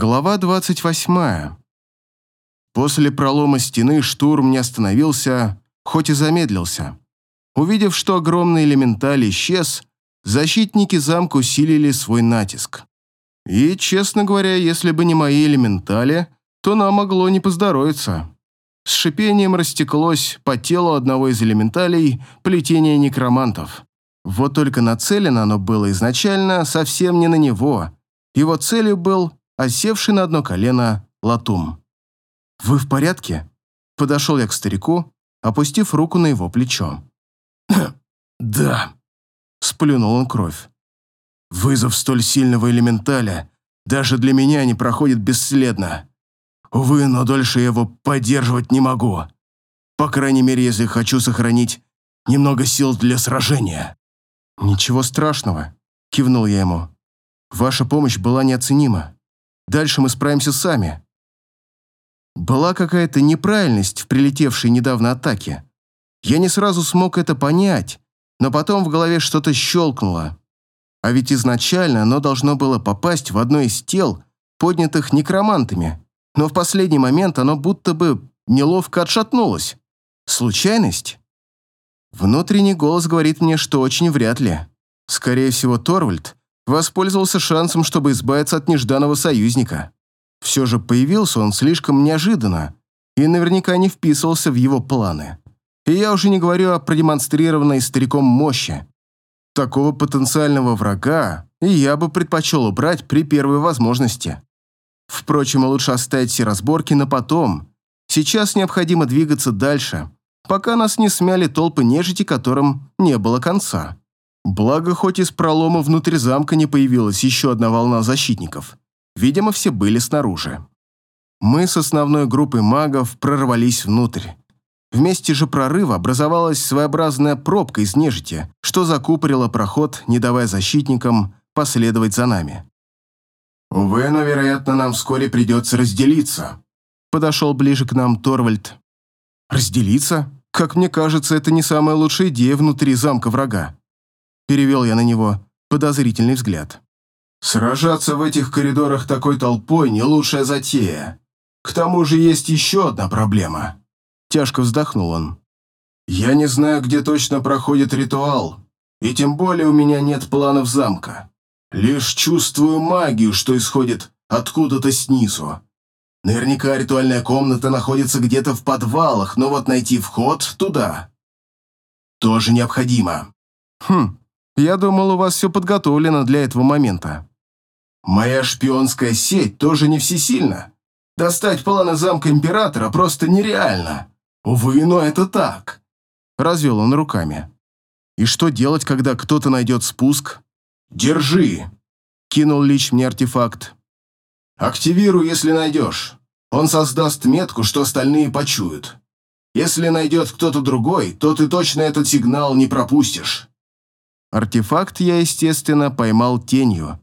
Глава 28. После пролома стены штурм не остановился, хоть и замедлился. Увидев, что огромный элементаль исчез, защитники замка усилили свой натиск. И, честно говоря, если бы не мои элементали, то нам могло не поздоровиться. С шипением растеклось по телу одного из элементалей плетение некромантов. Вот только нацелено оно было изначально совсем не на него. Его целью был осевший на одно колено латум. «Вы в порядке?» Подошел я к старику, опустив руку на его плечо. «Да», — сплюнул он кровь. «Вызов столь сильного элементаля даже для меня не проходит бесследно. Увы, но дольше я его поддерживать не могу. По крайней мере, если хочу сохранить немного сил для сражения». «Ничего страшного», — кивнул я ему. «Ваша помощь была неоценима. Дальше мы справимся сами». Была какая-то неправильность в прилетевшей недавно атаке. Я не сразу смог это понять, но потом в голове что-то щелкнуло. А ведь изначально оно должно было попасть в одно из тел, поднятых некромантами, но в последний момент оно будто бы неловко отшатнулось. Случайность? Внутренний голос говорит мне, что очень вряд ли. Скорее всего, Торвальд воспользовался шансом, чтобы избавиться от нежданного союзника. Все же появился он слишком неожиданно и наверняка не вписывался в его планы. И я уже не говорю о продемонстрированной стариком мощи. Такого потенциального врага я бы предпочел убрать при первой возможности. Впрочем, лучше оставить все разборки на потом. Сейчас необходимо двигаться дальше, пока нас не смяли толпы нежити, которым не было конца. Благо, хоть из пролома внутри замка не появилась еще одна волна защитников. Видимо, все были снаружи. Мы с основной группой магов прорвались внутрь. Вместе же прорыва образовалась своеобразная пробка из нежити, что закупорило проход, не давая защитникам последовать за нами. «Увы, но, вероятно, нам вскоре придется разделиться», подошел ближе к нам Торвальд. «Разделиться? Как мне кажется, это не самая лучшая идея внутри замка врага перевел я на него подозрительный взгляд. «Сражаться в этих коридорах такой толпой не лучшая затея. К тому же есть еще одна проблема». Тяжко вздохнул он. «Я не знаю, где точно проходит ритуал, и тем более у меня нет планов замка. Лишь чувствую магию, что исходит откуда-то снизу. Наверняка ритуальная комната находится где-то в подвалах, но вот найти вход туда тоже необходимо». «Хм, я думал, у вас все подготовлено для этого момента». «Моя шпионская сеть тоже не всесильна. Достать планы замка Императора просто нереально. Увы, но это так». Развел он руками. «И что делать, когда кто-то найдет спуск?» «Держи», — кинул Лич мне артефакт. «Активируй, если найдешь. Он создаст метку, что остальные почуют. Если найдет кто-то другой, то ты точно этот сигнал не пропустишь». Артефакт я, естественно, поймал тенью.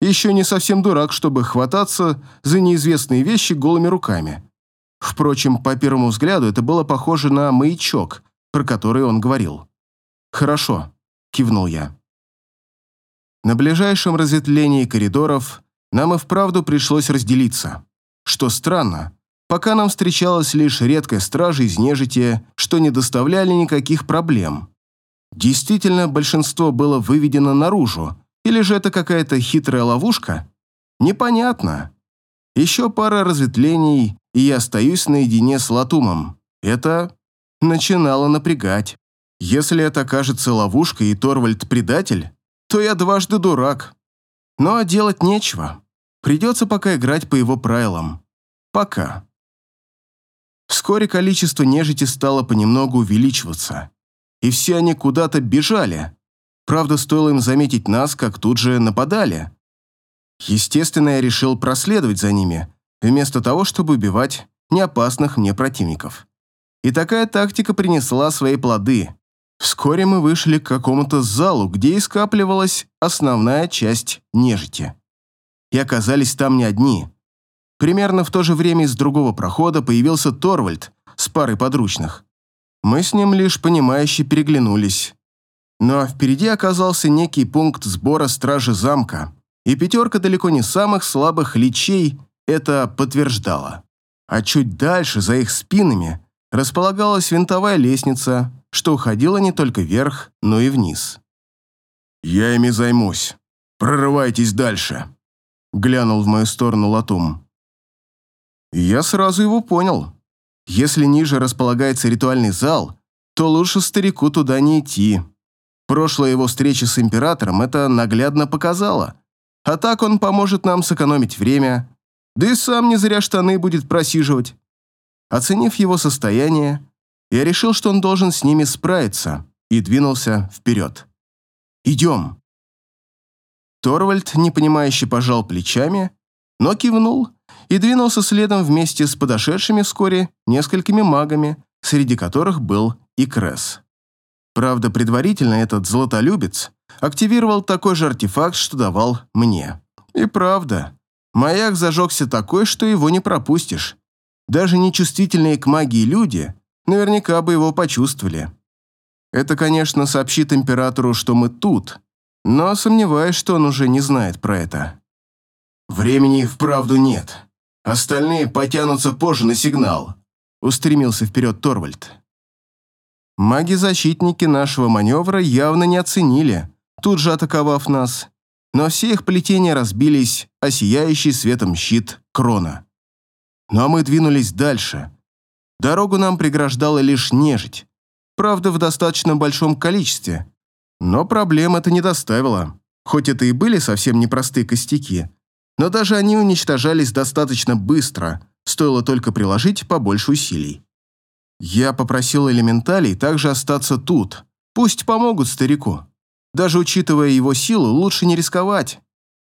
Еще не совсем дурак, чтобы хвататься за неизвестные вещи голыми руками. Впрочем, по первому взгляду это было похоже на маячок, про который он говорил. «Хорошо», — кивнул я. На ближайшем разветвлении коридоров нам и вправду пришлось разделиться. Что странно, пока нам встречалась лишь редкая стража из нежити, что не доставляли никаких проблем. Действительно, большинство было выведено наружу, или же это какая-то хитрая ловушка? Непонятно. Еще пара разветвлений, и я остаюсь наедине с Латумом. Это начинало напрягать. Если это окажется ловушкой и Торвальд предатель, то я дважды дурак. Но делать нечего. Придется пока играть по его правилам. Пока. Вскоре количество нежити стало понемногу увеличиваться и все они куда-то бежали. Правда, стоило им заметить нас, как тут же нападали. Естественно, я решил проследовать за ними, вместо того, чтобы убивать неопасных мне противников. И такая тактика принесла свои плоды. Вскоре мы вышли к какому-то залу, где и скапливалась основная часть нежити. И оказались там не одни. Примерно в то же время из другого прохода появился Торвальд с парой подручных. Мы с ним лишь понимающе переглянулись. Но впереди оказался некий пункт сбора стражи замка, и пятерка далеко не самых слабых личей это подтверждало. А чуть дальше, за их спинами, располагалась винтовая лестница, что уходила не только вверх, но и вниз. «Я ими займусь. Прорывайтесь дальше», — глянул в мою сторону Латум. Я сразу его понял. Если ниже располагается ритуальный зал, то лучше старику туда не идти. Прошлая его встреча с императором это наглядно показала. А так он поможет нам сэкономить время, да и сам не зря штаны будет просиживать. Оценив его состояние, я решил, что он должен с ними справиться, и двинулся вперед. «Идем». Торвальд, непонимающе, пожал плечами, но кивнул и двинулся следом вместе с подошедшими вскоре несколькими магами, среди которых был и Кресс. Правда, предварительно этот золотолюбец активировал такой же артефакт, что давал мне. И правда, маяк зажегся такой, что его не пропустишь. Даже нечувствительные к магии люди наверняка бы его почувствовали. Это, конечно, сообщит императору, что мы тут, но сомневаюсь, что он уже не знает про это. «Времени вправду нет. Остальные потянутся позже на сигнал», — устремился вперед Торвальд. Маги-защитники нашего маневра явно не оценили, тут же атаковав нас, но все их плетения разбились о сияющий светом щит Крона. Ну а мы двинулись дальше. Дорогу нам преграждала лишь нежить, правда, в достаточно большом количестве, но проблем это не доставило, хоть это и были совсем непростые костяки, но даже они уничтожались достаточно быстро, стоило только приложить побольше усилий. Я попросил элементалей также остаться тут, пусть помогут старику. Даже учитывая его силу, лучше не рисковать.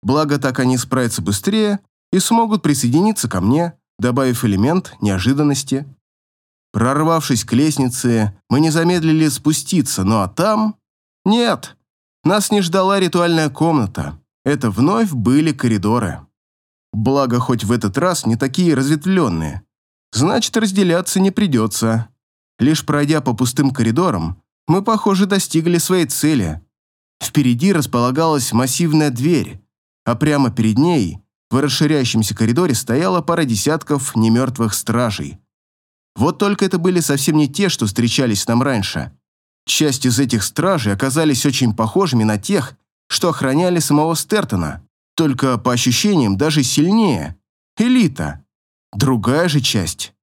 Благо так они справятся быстрее и смогут присоединиться ко мне, добавив элемент неожиданности. Прорвавшись к лестнице, мы не замедлили спуститься, ну а там... Нет, нас не ждала ритуальная комната. Это вновь были коридоры. Благо, хоть в этот раз не такие разветвленные. Значит, разделяться не придется. Лишь пройдя по пустым коридорам, мы, похоже, достигли своей цели. Впереди располагалась массивная дверь, а прямо перед ней, в расширяющемся коридоре, стояла пара десятков немертвых стражей. Вот только это были совсем не те, что встречались нам раньше. Часть из этих стражей оказались очень похожими на тех, что охраняли самого Стертона, только по ощущениям даже сильнее. Элита. Другая же часть.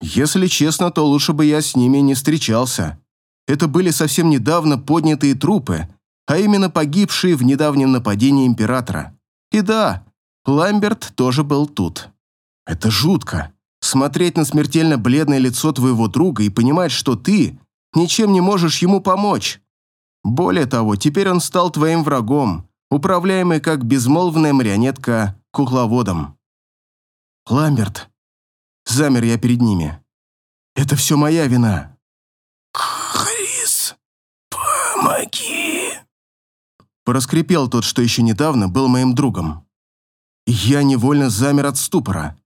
Если честно, то лучше бы я с ними не встречался. Это были совсем недавно поднятые трупы, а именно погибшие в недавнем нападении императора. И да, Ламберт тоже был тут. Это жутко. Смотреть на смертельно бледное лицо твоего друга и понимать, что ты ничем не можешь ему помочь. Более того, теперь он стал твоим врагом, управляемый как безмолвная марионетка кукловодом. Ламберт. Замер я перед ними. Это все моя вина. Крис, помоги. Проскрипел тот, что еще недавно был моим другом. Я невольно замер от ступора.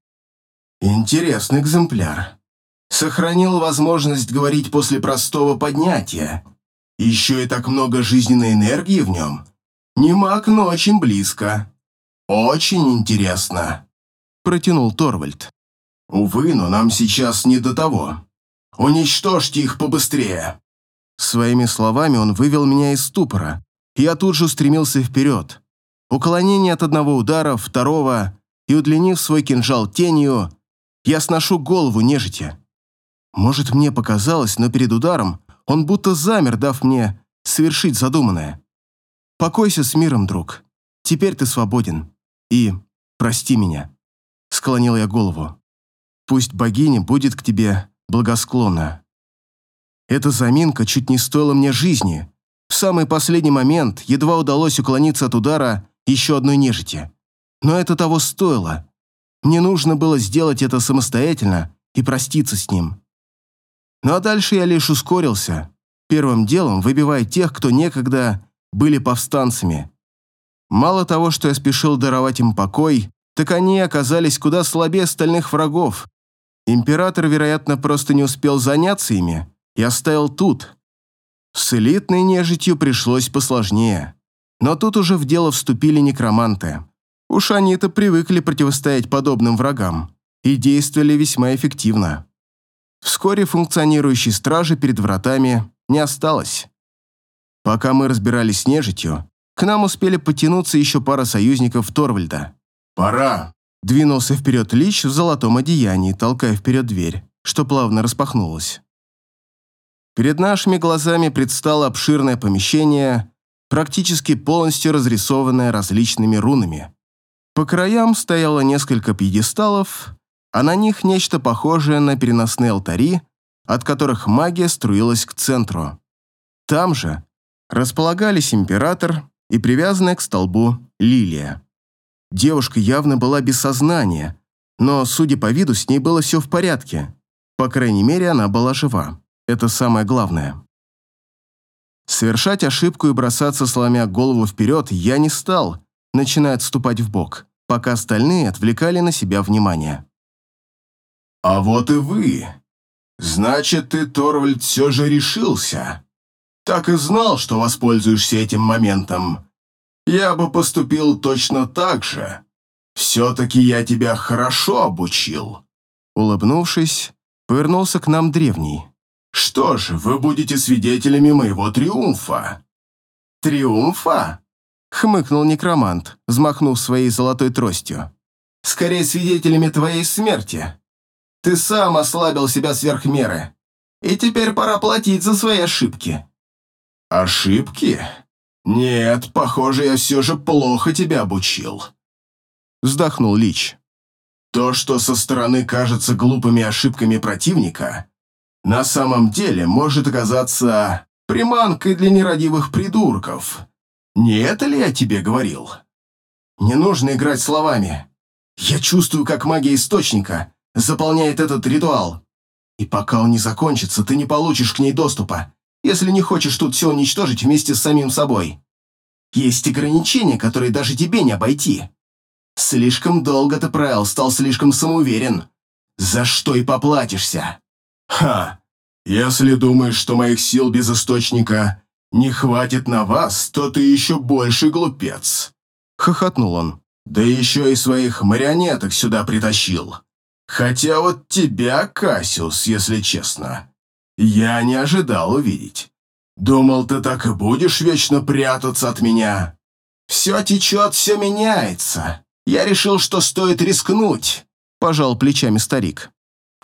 Интересный экземпляр. Сохранил возможность говорить после простого поднятия. Еще и так много жизненной энергии в нем. Не маг, но очень близко. Очень интересно. Протянул Торвальд. Увы, но нам сейчас не до того. Уничтожьте их побыстрее. Своими словами он вывел меня из ступора. Я тут же устремился вперед. Уклонение от одного удара, второго, и, удлинив свой кинжал тенью, я сношу голову нежити. Может, мне показалось, но перед ударом он будто замер, дав мне совершить задуманное. «Покойся с миром, друг. Теперь ты свободен. И прости меня». Склонил я голову. «Пусть богиня будет к тебе благосклонна». Эта заминка чуть не стоила мне жизни. В самый последний момент едва удалось уклониться от удара еще одной нежити. Но это того стоило. Мне нужно было сделать это самостоятельно и проститься с ним. Ну а дальше я лишь ускорился, первым делом выбивая тех, кто некогда были повстанцами. Мало того, что я спешил даровать им покой, так они оказались куда слабее остальных врагов. Император, вероятно, просто не успел заняться ими и оставил тут. С элитной нежитью пришлось посложнее. Но тут уже в дело вступили некроманты. Уж они-то привыкли противостоять подобным врагам и действовали весьма эффективно. Вскоре функционирующей стражи перед вратами не осталось. Пока мы разбирались с нежитью, к нам успели потянуться еще пара союзников Торвальда. «Пора!» – двинулся вперед Лич в золотом одеянии, толкая вперед дверь, что плавно распахнулась. Перед нашими глазами предстало обширное помещение, практически полностью разрисованное различными рунами. По краям стояло несколько пьедесталов, а на них нечто похожее на переносные алтари, от которых магия струилась к центру. Там же располагались император и привязанная к столбу лилия. Девушка явно была без сознания, но, судя по виду, с ней было все в порядке. По крайней мере, она была жива. Это самое главное. Совершать ошибку и бросаться, сломя голову вперед, я не стал, начиная отступать в бок, пока остальные отвлекали на себя внимание. «А вот и вы. Значит, ты, Торвальд, все же решился. Так и знал, что воспользуешься этим моментом. Я бы поступил точно так же. Все-таки я тебя хорошо обучил». Улыбнувшись, повернулся к нам древний. «Что ж, вы будете свидетелями моего триумфа». «Триумфа?» — хмыкнул некромант, взмахнув своей золотой тростью. «Скорее свидетелями твоей смерти. Ты сам ослабил себя сверх меры, и теперь пора платить за свои ошибки». «Ошибки? Нет, похоже, я все же плохо тебя обучил». Вздохнул Лич. То, что со стороны кажется глупыми ошибками противника, на самом деле может оказаться приманкой для нерадивых придурков. Не это ли я тебе говорил? Не нужно играть словами. Я чувствую, как магия Источника заполняет этот ритуал. И пока он не закончится, ты не получишь к ней доступа, если не хочешь тут все уничтожить вместе с самим собой. Есть ограничения, которые даже тебе не обойти. Слишком долго ты правил, стал слишком самоуверен. За что и поплатишься. Ха! Если думаешь, что моих сил без источника не хватит на вас, то ты еще больше глупец. Хохотнул он. Да еще и своих марионеток сюда притащил. Хотя вот тебя, Кассиус, если честно, я не ожидал увидеть. Думал, ты так и будешь вечно прятаться от меня. Все течет, все меняется. Я решил, что стоит рискнуть, пожал плечами старик.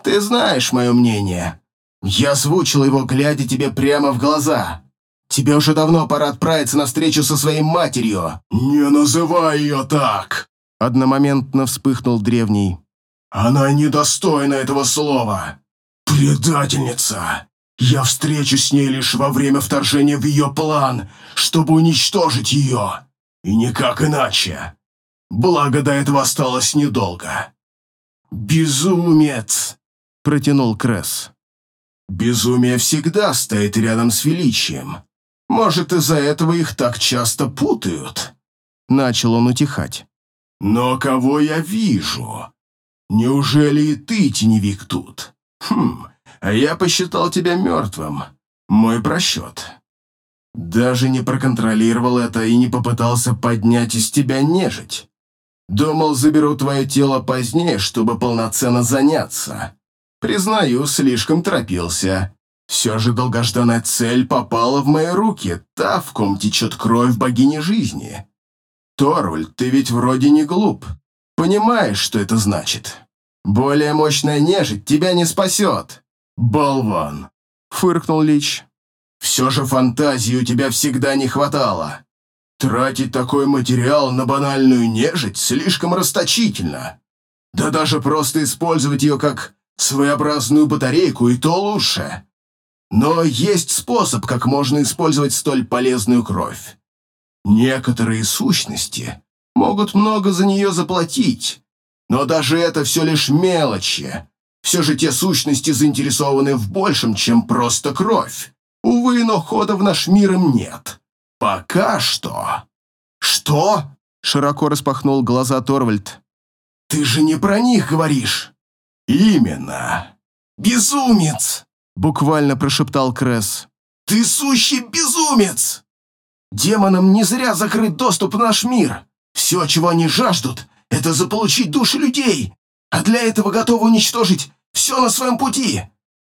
Ты знаешь мое мнение. Я озвучил его, глядя тебе прямо в глаза. Тебе уже давно пора отправиться на встречу со своей матерью. Не называй ее так. Одномоментно вспыхнул древний. Она недостойна этого слова. Предательница. Я встречусь с ней лишь во время вторжения в ее план, чтобы уничтожить ее. И никак иначе. Благо, до этого осталось недолго. «Безумец!» – протянул Кресс. «Безумие всегда стоит рядом с величием. Может, из-за этого их так часто путают?» Начал он утихать. «Но кого я вижу? Неужели и ты, теневик, тут? Хм, а я посчитал тебя мертвым. Мой просчет. Даже не проконтролировал это и не попытался поднять из тебя нежить. Думал, заберу твое тело позднее, чтобы полноценно заняться. Признаю, слишком торопился. Все же долгожданная цель попала в мои руки, та, в ком течет кровь богини жизни. Торвальд, ты ведь вроде не глуп. Понимаешь, что это значит? Более мощная нежить тебя не спасет. Болван, фыркнул Лич. Все же фантазии у тебя всегда не хватало. Тратить такой материал на банальную нежить слишком расточительно. Да даже просто использовать ее как своеобразную батарейку и то лучше. Но есть способ, как можно использовать столь полезную кровь. Некоторые сущности могут много за нее заплатить, но даже это все лишь мелочи. Все же те сущности заинтересованы в большем, чем просто кровь. Увы, но хода в наш мир им нет. «Пока что». «Что?» – широко распахнул глаза Торвальд. «Ты же не про них говоришь». «Именно». «Безумец!» – буквально прошептал Кресс. «Ты сущий безумец!» «Демонам не зря закрыт доступ в наш мир. Все, чего они жаждут, это заполучить души людей, а для этого готовы уничтожить все на своем пути.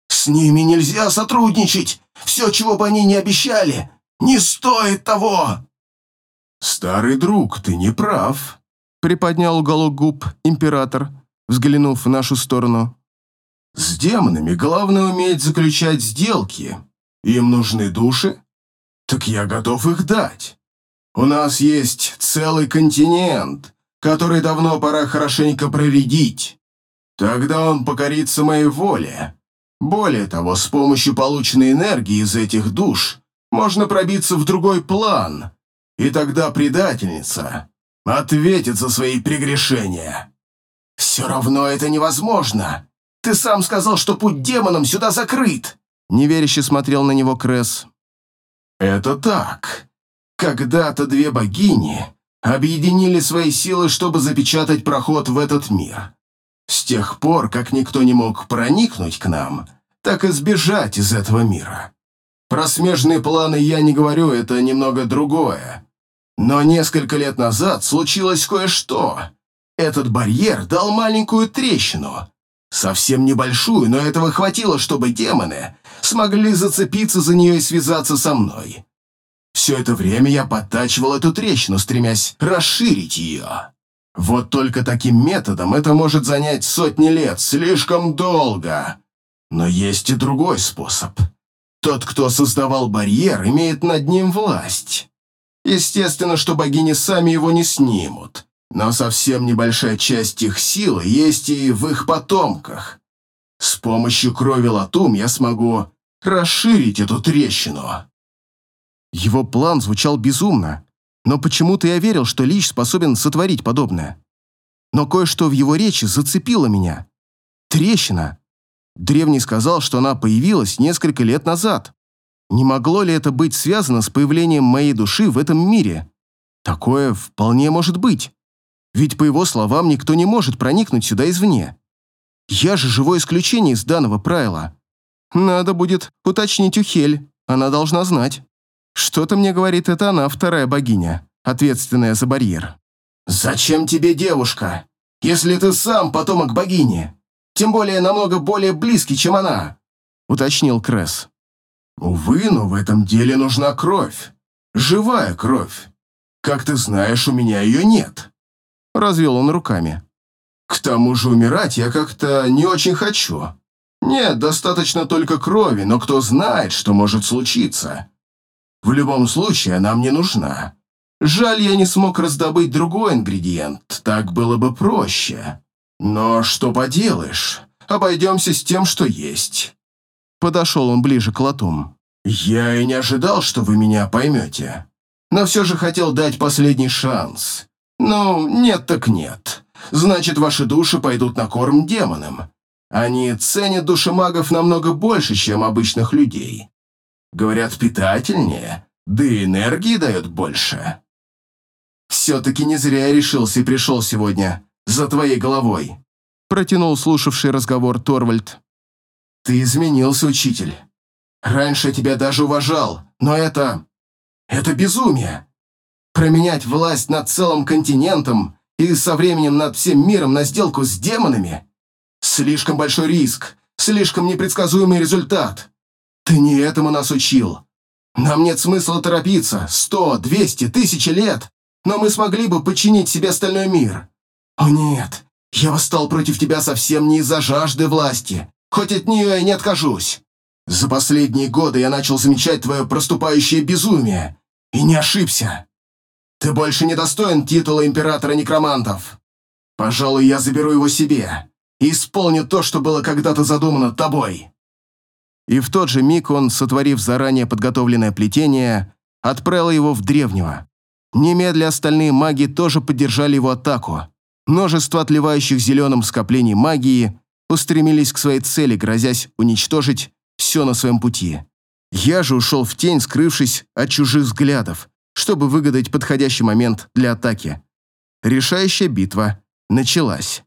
С ними нельзя сотрудничать. Все, чего бы они ни обещали, не стоит того. Старый друг, ты не прав, приподнял уголок губ император, взглянув в нашу сторону. С демонами главное уметь заключать сделки. Им нужны души? Так я готов их дать. У нас есть целый континент, который давно пора хорошенько проредить. Тогда он покорится моей воле. Более того, с помощью полученной энергии из этих душ можно пробиться в другой план, и тогда предательница ответит за свои прегрешения. Все равно это невозможно. Ты сам сказал, что путь демонам сюда закрыт. Неверяще смотрел на него Кресс. Это так. Когда-то две богини объединили свои силы, чтобы запечатать проход в этот мир. С тех пор, как никто не мог проникнуть к нам, так и сбежать из этого мира. Про смежные планы я не говорю, это немного другое. Но несколько лет назад случилось кое-что. Этот барьер дал маленькую трещину. Совсем небольшую, но этого хватило, чтобы демоны смогли зацепиться за нее и связаться со мной. Все это время я подтачивал эту трещину, стремясь расширить ее. Вот только таким методом это может занять сотни лет, слишком долго. Но есть и другой способ. Тот, кто создавал барьер, имеет над ним власть. Естественно, что богини сами его не снимут, но совсем небольшая часть их силы есть и в их потомках. С помощью крови Латум я смогу расширить эту трещину. Его план звучал безумно, но почему-то я верил, что Лич способен сотворить подобное. Но кое-что в его речи зацепило меня. Трещина. Древний сказал, что она появилась несколько лет назад. Не могло ли это быть связано с появлением моей души в этом мире? Такое вполне может быть. Ведь, по его словам, никто не может проникнуть сюда извне. Я же живое исключение из данного правила. Надо будет уточнить у Хель, она должна знать. Что-то мне говорит, это она вторая богиня, ответственная за барьер. «Зачем тебе девушка, если ты сам потомок богини? Тем более намного более близкий, чем она», — уточнил Кресс. «Увы, но в этом деле нужна кровь. Живая кровь. Как ты знаешь, у меня ее нет». Развел он руками. «К тому же умирать я как-то не очень хочу. Нет, достаточно только крови, но кто знает, что может случиться. В любом случае, она мне нужна. Жаль, я не смог раздобыть другой ингредиент, так было бы проще. Но что поделаешь, обойдемся с тем, что есть». Подошел он ближе к латум. «Я и не ожидал, что вы меня поймете. Но все же хотел дать последний шанс. Ну, нет так нет. Значит, ваши души пойдут на корм демонам. Они ценят души магов намного больше, чем обычных людей. Говорят, питательнее, да и энергии дает больше. Все-таки не зря я решился и пришел сегодня за твоей головой. Протянул слушавший разговор Торвальд. Ты изменился, учитель. Раньше я тебя даже уважал, но это... Это безумие. Променять власть над целым континентом и со временем над всем миром на сделку с демонами? Слишком большой риск, слишком непредсказуемый результат. Ты не этому нас учил. Нам нет смысла торопиться. Сто, двести, тысячи лет. Но мы смогли бы подчинить себе остальной мир. О нет, я восстал против тебя совсем не из-за жажды власти. Хоть от нее я не откажусь. За последние годы я начал замечать твое проступающее безумие. И не ошибся. Ты больше не достоин титула императора некромантов. Пожалуй, я заберу его себе и исполню то, что было когда-то задумано тобой». И в тот же миг он, сотворив заранее подготовленное плетение, отправил его в древнего. Немедля остальные маги тоже поддержали его атаку. Множество отливающих зеленым скоплений магии устремились к своей цели, грозясь уничтожить все на своем пути. Я же ушел в тень, скрывшись от чужих взглядов, чтобы выгадать подходящий момент для атаки. Решающая битва началась.